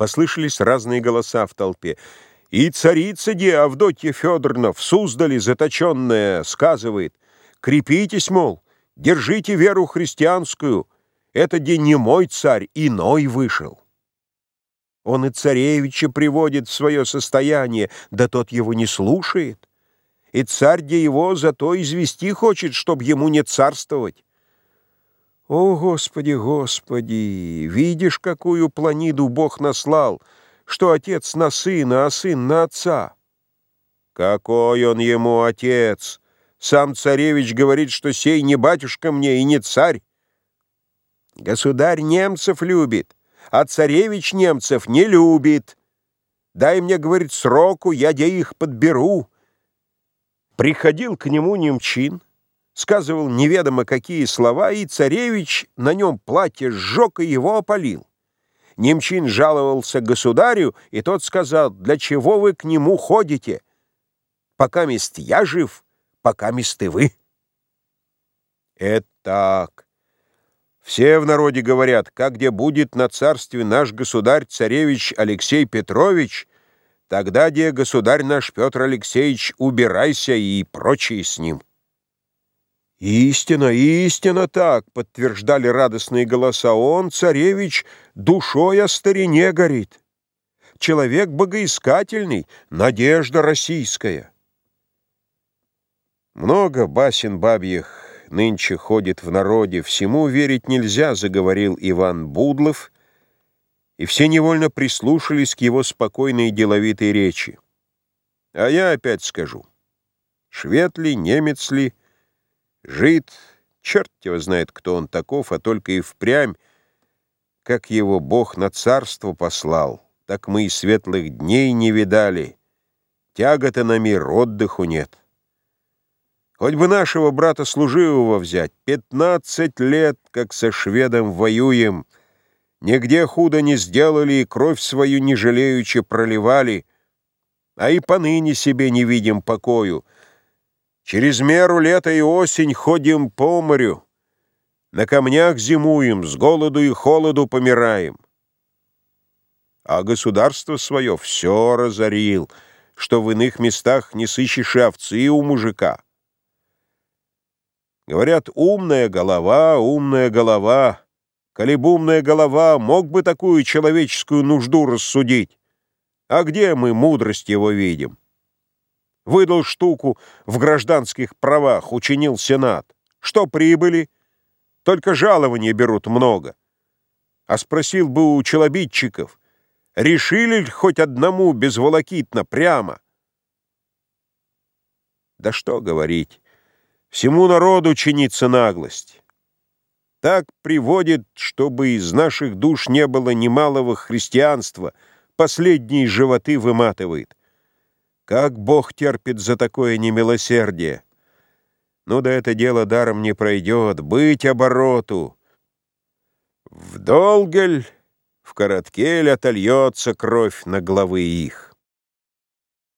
Послышались разные голоса в толпе. И царица Ди Авдотья Федоровна в Суздале заточенная сказывает, «Крепитесь, мол, держите веру христианскую, это день не мой царь, иной вышел». Он и царевича приводит в свое состояние, да тот его не слушает. И царь где его зато извести хочет, чтоб ему не царствовать. О, Господи, Господи, видишь, какую планиду Бог наслал, что отец на сына, а сын на отца? Какой он ему отец? Сам царевич говорит, что сей не батюшка мне и не царь. Государь немцев любит, а царевич немцев не любит. Дай мне, говорит, сроку, я де их подберу. Приходил к нему немчин, сказывал неведомо какие слова, и царевич на нем платье сжег и его опалил. Немчин жаловался государю, и тот сказал, «Для чего вы к нему ходите? Пока мест я жив, пока мест и вы». Это так. Все в народе говорят, как где будет на царстве наш государь-царевич Алексей Петрович, тогда где государь наш Петр Алексеевич убирайся и прочие с ним. «Истина, истина так!» — подтверждали радостные голоса. «Он, царевич, душой о старине горит. Человек богоискательный, надежда российская». Много басен бабьих нынче ходит в народе, всему верить нельзя, заговорил Иван Будлов, и все невольно прислушались к его спокойной и деловитой речи. А я опять скажу, швед ли, немец ли, Жид, черт его знает, кто он таков, а только и впрямь, как его Бог на царство послал, так мы и светлых дней не видали. Тягота на мир, отдыху нет. Хоть бы нашего брата служивого взять, пятнадцать лет, как со шведом воюем, нигде худо не сделали и кровь свою не жалеючи проливали, а и поныне себе не видим покою — Через меру лето и осень ходим по морю, На камнях зимуем, с голоду и холоду помираем. А государство свое все разорил, Что в иных местах не сыщешь овцы у мужика. Говорят, умная голова, умная голова. Коли б умная голова мог бы такую человеческую нужду рассудить. А где мы мудрость его видим? Выдал штуку в гражданских правах, учинил Сенат. Что прибыли? Только жалования берут много. А спросил бы у челобитчиков, решили ли хоть одному безволокитно, прямо? Да что говорить, всему народу чинится наглость. Так приводит, чтобы из наших душ не было немалого христианства, последние животы выматывает. Как Бог терпит за такое немилосердие? Ну да это дело даром не пройдет, быть обороту. В долгель, в короткель отольется кровь на главы их.